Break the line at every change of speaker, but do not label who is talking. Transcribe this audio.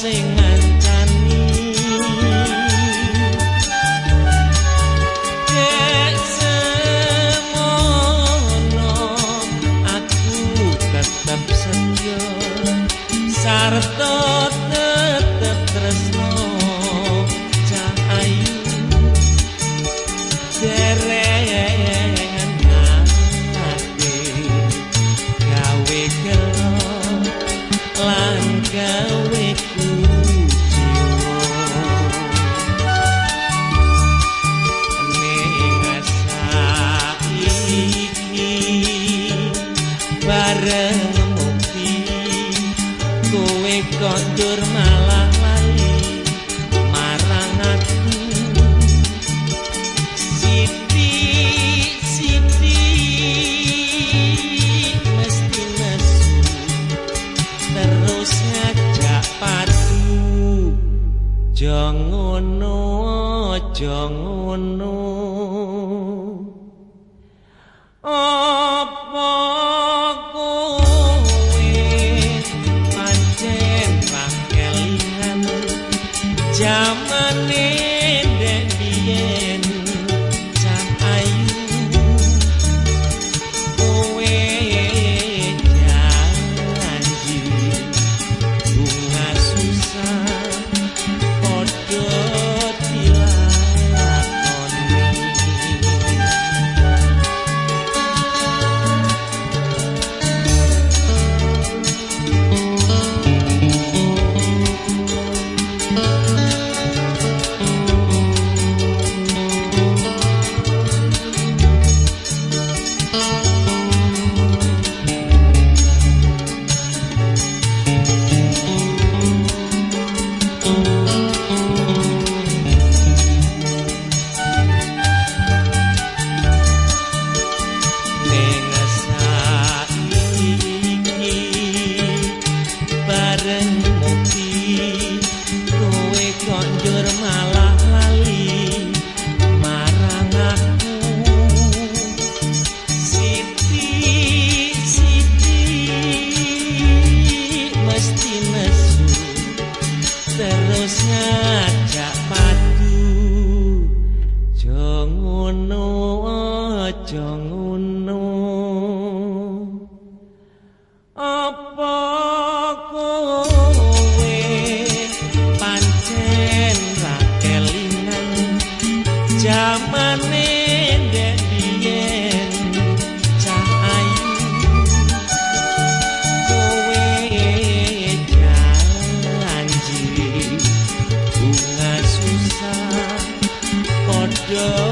sing ngancani Kek semono aku tetap setia sarta kondur malah lali marang aku siti siti mesti nesu terus ngajak padu aja ngono Joe.